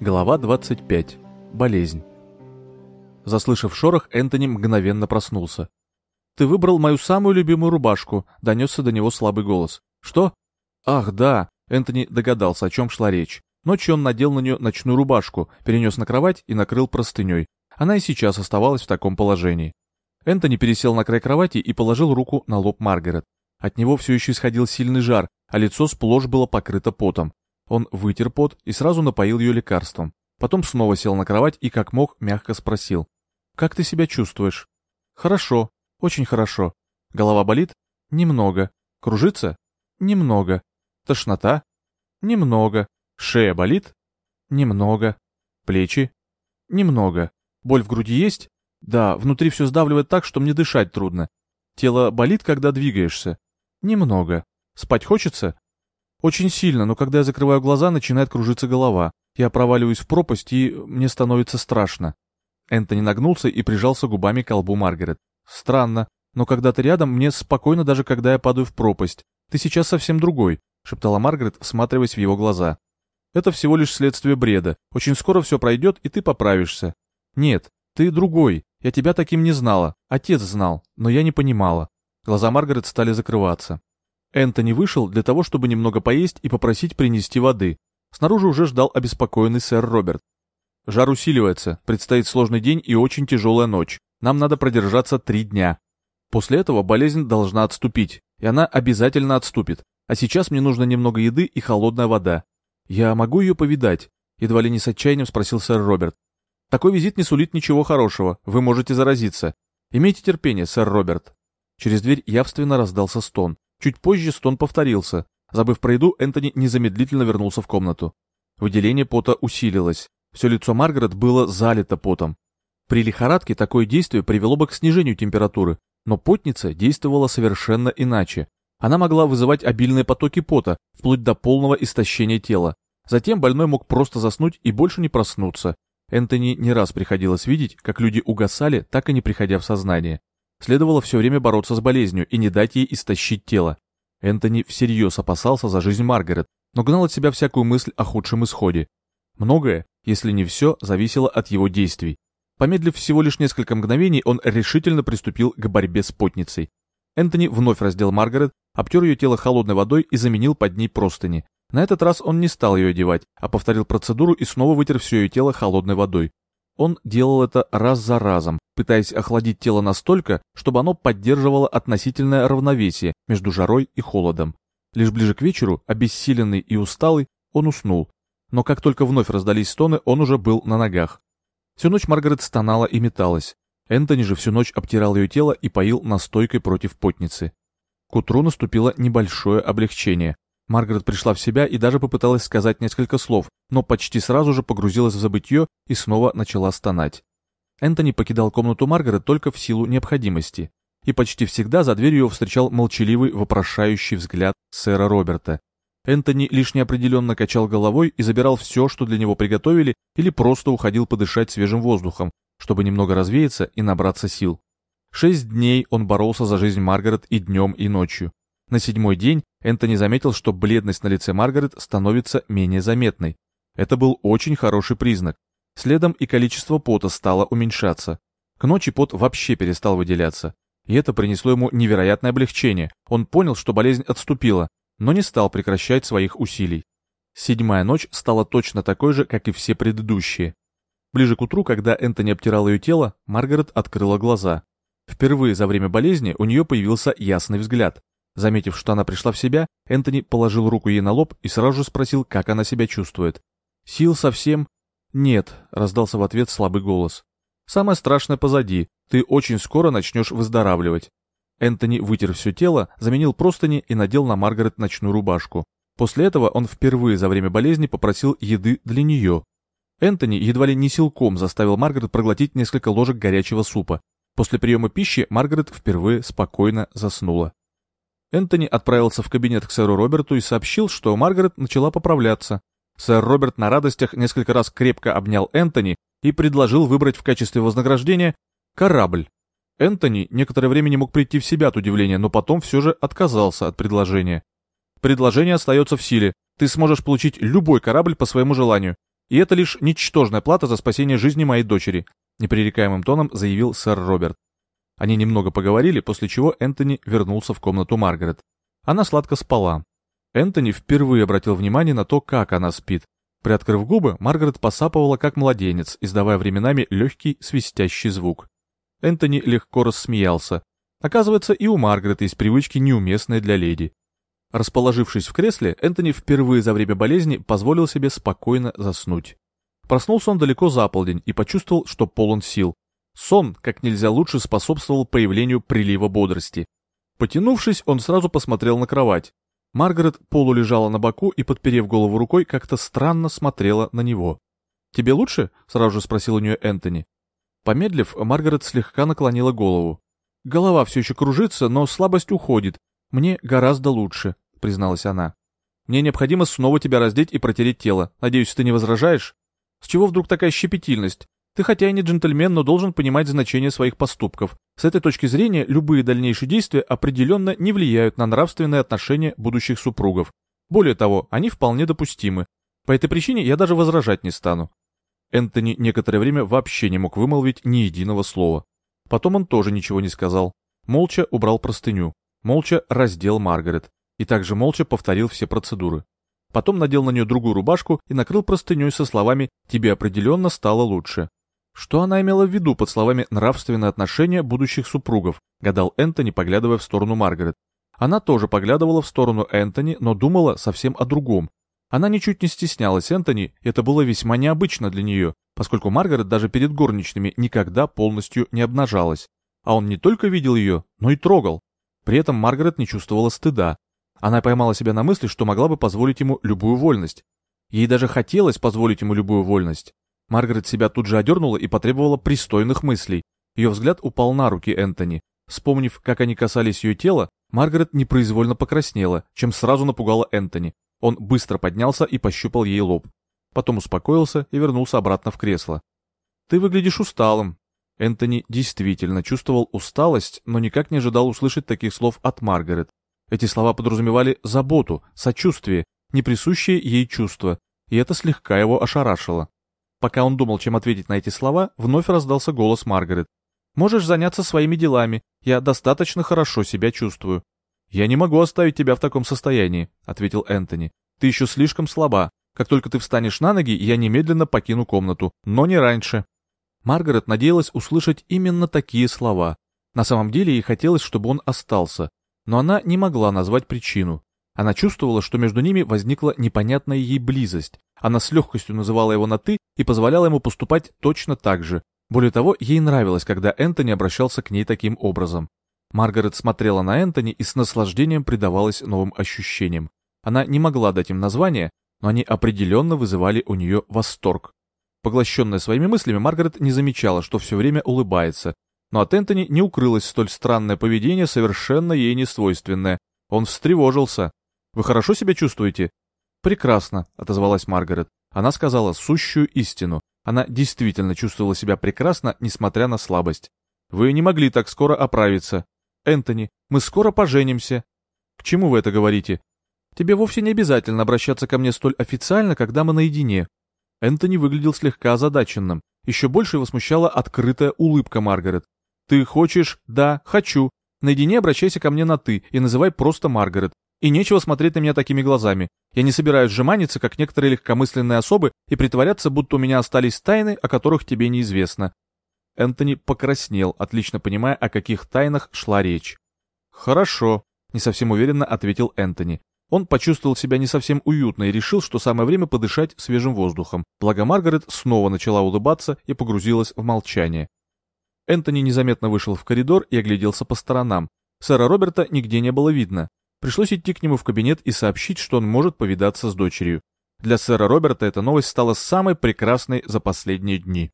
Глава 25. Болезнь. Заслышав шорох, Энтони мгновенно проснулся. «Ты выбрал мою самую любимую рубашку», — донесся до него слабый голос. «Что?» «Ах, да», — Энтони догадался, о чем шла речь. Ночью он надел на нее ночную рубашку, перенес на кровать и накрыл простыней. Она и сейчас оставалась в таком положении. Энтони пересел на край кровати и положил руку на лоб Маргарет. От него все еще исходил сильный жар, а лицо сплошь было покрыто потом. Он вытер пот и сразу напоил ее лекарством. Потом снова сел на кровать и, как мог, мягко спросил. «Как ты себя чувствуешь?» «Хорошо, очень хорошо. Голова болит?» «Немного. Кружится?» «Немного. Тошнота?» «Немного. Шея болит?» «Немного. Плечи?» «Немного. Боль в груди есть?» «Да, внутри все сдавливает так, что мне дышать трудно. Тело болит, когда двигаешься?» «Немного. Спать хочется?» Очень сильно, но когда я закрываю глаза, начинает кружиться голова. Я проваливаюсь в пропасть, и мне становится страшно. Энтони нагнулся и прижался губами к колбу Маргарет. Странно, но когда ты рядом, мне спокойно, даже когда я падаю в пропасть. Ты сейчас совсем другой, шептала Маргарет, всматриваясь в его глаза. Это всего лишь следствие бреда. Очень скоро все пройдет, и ты поправишься. Нет, ты другой. Я тебя таким не знала. Отец знал, но я не понимала. Глаза Маргарет стали закрываться. Энтони вышел для того, чтобы немного поесть и попросить принести воды. Снаружи уже ждал обеспокоенный сэр Роберт. Жар усиливается, предстоит сложный день и очень тяжелая ночь. Нам надо продержаться три дня. После этого болезнь должна отступить, и она обязательно отступит. А сейчас мне нужно немного еды и холодная вода. Я могу ее повидать? Едва ли не с отчаянием спросил сэр Роберт. Такой визит не сулит ничего хорошего, вы можете заразиться. Имейте терпение, сэр Роберт. Через дверь явственно раздался стон. Чуть позже стон повторился. Забыв про еду, Энтони незамедлительно вернулся в комнату. Выделение пота усилилось. Все лицо Маргарет было залито потом. При лихорадке такое действие привело бы к снижению температуры, но потница действовала совершенно иначе. Она могла вызывать обильные потоки пота, вплоть до полного истощения тела. Затем больной мог просто заснуть и больше не проснуться. Энтони не раз приходилось видеть, как люди угасали, так и не приходя в сознание. Следовало все время бороться с болезнью и не дать ей истощить тело. Энтони всерьез опасался за жизнь Маргарет, но гнал от себя всякую мысль о худшем исходе. Многое, если не все, зависело от его действий. Помедлив всего лишь несколько мгновений, он решительно приступил к борьбе с потницей. Энтони вновь раздел Маргарет, обтер ее тело холодной водой и заменил под ней простыни. На этот раз он не стал ее одевать, а повторил процедуру и снова вытер все ее тело холодной водой. Он делал это раз за разом, пытаясь охладить тело настолько, чтобы оно поддерживало относительное равновесие между жарой и холодом. Лишь ближе к вечеру, обессиленный и усталый, он уснул. Но как только вновь раздались стоны, он уже был на ногах. Всю ночь Маргарет стонала и металась. Энтони же всю ночь обтирал ее тело и поил настойкой против потницы. К утру наступило небольшое облегчение. Маргарет пришла в себя и даже попыталась сказать несколько слов, но почти сразу же погрузилась в забытье и снова начала стонать. Энтони покидал комнату Маргарет только в силу необходимости. И почти всегда за дверью его встречал молчаливый, вопрошающий взгляд сэра Роберта. Энтони лишь неопределенно качал головой и забирал все, что для него приготовили, или просто уходил подышать свежим воздухом, чтобы немного развеяться и набраться сил. Шесть дней он боролся за жизнь Маргарет и днем, и ночью. На седьмой день Энтони заметил, что бледность на лице Маргарет становится менее заметной. Это был очень хороший признак. Следом и количество пота стало уменьшаться. К ночи пот вообще перестал выделяться. И это принесло ему невероятное облегчение. Он понял, что болезнь отступила, но не стал прекращать своих усилий. Седьмая ночь стала точно такой же, как и все предыдущие. Ближе к утру, когда Энтони обтирал ее тело, Маргарет открыла глаза. Впервые за время болезни у нее появился ясный взгляд. Заметив, что она пришла в себя, Энтони положил руку ей на лоб и сразу же спросил, как она себя чувствует. «Сил совсем?» «Нет», — раздался в ответ слабый голос. «Самое страшное позади. Ты очень скоро начнешь выздоравливать». Энтони вытер все тело, заменил простыни и надел на Маргарет ночную рубашку. После этого он впервые за время болезни попросил еды для нее. Энтони едва ли не силком заставил Маргарет проглотить несколько ложек горячего супа. После приема пищи Маргарет впервые спокойно заснула. Энтони отправился в кабинет к сэру Роберту и сообщил, что Маргарет начала поправляться. Сэр Роберт на радостях несколько раз крепко обнял Энтони и предложил выбрать в качестве вознаграждения корабль. Энтони некоторое время не мог прийти в себя от удивления, но потом все же отказался от предложения. Предложение остается в силе. Ты сможешь получить любой корабль по своему желанию. И это лишь ничтожная плата за спасение жизни моей дочери», непререкаемым тоном заявил сэр Роберт. Они немного поговорили, после чего Энтони вернулся в комнату Маргарет. Она сладко спала. Энтони впервые обратил внимание на то, как она спит. Приоткрыв губы, Маргарет посапывала как младенец, издавая временами легкий свистящий звук. Энтони легко рассмеялся. Оказывается, и у Маргарет есть привычки, неуместные для леди. Расположившись в кресле, Энтони впервые за время болезни позволил себе спокойно заснуть. Проснулся он далеко за полдень и почувствовал, что полон сил. Сон как нельзя лучше способствовал появлению прилива бодрости. Потянувшись, он сразу посмотрел на кровать. Маргарет полулежала на боку и, подперев голову рукой, как-то странно смотрела на него. «Тебе лучше?» — сразу же спросил у нее Энтони. Помедлив, Маргарет слегка наклонила голову. «Голова все еще кружится, но слабость уходит. Мне гораздо лучше», — призналась она. «Мне необходимо снова тебя раздеть и протереть тело. Надеюсь, ты не возражаешь? С чего вдруг такая щепетильность? Ты хотя и не джентльмен, но должен понимать значение своих поступков. С этой точки зрения, любые дальнейшие действия определенно не влияют на нравственные отношения будущих супругов. Более того, они вполне допустимы. По этой причине я даже возражать не стану. Энтони некоторое время вообще не мог вымолвить ни единого слова. Потом он тоже ничего не сказал. Молча убрал простыню. Молча раздел Маргарет. И также молча повторил все процедуры. Потом надел на нее другую рубашку и накрыл простыней со словами «Тебе определенно стало лучше». Что она имела в виду под словами «нравственные отношения будущих супругов», гадал Энтони, поглядывая в сторону Маргарет. Она тоже поглядывала в сторону Энтони, но думала совсем о другом. Она ничуть не стеснялась Энтони, это было весьма необычно для нее, поскольку Маргарет даже перед горничными никогда полностью не обнажалась. А он не только видел ее, но и трогал. При этом Маргарет не чувствовала стыда. Она поймала себя на мысли, что могла бы позволить ему любую вольность. Ей даже хотелось позволить ему любую вольность. Маргарет себя тут же одернула и потребовала пристойных мыслей. Ее взгляд упал на руки Энтони. Вспомнив, как они касались ее тела, Маргарет непроизвольно покраснела, чем сразу напугала Энтони. Он быстро поднялся и пощупал ей лоб. Потом успокоился и вернулся обратно в кресло. «Ты выглядишь усталым». Энтони действительно чувствовал усталость, но никак не ожидал услышать таких слов от Маргарет. Эти слова подразумевали заботу, сочувствие, неприсущее ей чувство, и это слегка его ошарашило. Пока он думал, чем ответить на эти слова, вновь раздался голос Маргарет. «Можешь заняться своими делами. Я достаточно хорошо себя чувствую». «Я не могу оставить тебя в таком состоянии», — ответил Энтони. «Ты еще слишком слаба. Как только ты встанешь на ноги, я немедленно покину комнату, но не раньше». Маргарет надеялась услышать именно такие слова. На самом деле ей хотелось, чтобы он остался, но она не могла назвать причину. Она чувствовала, что между ними возникла непонятная ей близость. Она с легкостью называла его на «ты» и позволяла ему поступать точно так же. Более того, ей нравилось, когда Энтони обращался к ней таким образом. Маргарет смотрела на Энтони и с наслаждением предавалась новым ощущениям. Она не могла дать им название, но они определенно вызывали у нее восторг. Поглощенная своими мыслями, Маргарет не замечала, что все время улыбается. Но от Энтони не укрылось столь странное поведение, совершенно ей не свойственное. Он встревожился. Вы хорошо себя чувствуете?» «Прекрасно», — отозвалась Маргарет. Она сказала сущую истину. Она действительно чувствовала себя прекрасно, несмотря на слабость. «Вы не могли так скоро оправиться. Энтони, мы скоро поженимся». «К чему вы это говорите?» «Тебе вовсе не обязательно обращаться ко мне столь официально, когда мы наедине». Энтони выглядел слегка озадаченным. Еще больше его смущала открытая улыбка Маргарет. «Ты хочешь?» «Да, хочу. Наедине обращайся ко мне на «ты» и называй просто Маргарет. И нечего смотреть на меня такими глазами. Я не собираюсь жеманиться, как некоторые легкомысленные особы, и притворяться, будто у меня остались тайны, о которых тебе неизвестно. Энтони покраснел, отлично понимая, о каких тайнах шла речь. «Хорошо», — не совсем уверенно ответил Энтони. Он почувствовал себя не совсем уютно и решил, что самое время подышать свежим воздухом. Благо Маргарет снова начала улыбаться и погрузилась в молчание. Энтони незаметно вышел в коридор и огляделся по сторонам. Сэра Роберта нигде не было видно. Пришлось идти к нему в кабинет и сообщить, что он может повидаться с дочерью. Для сэра Роберта эта новость стала самой прекрасной за последние дни.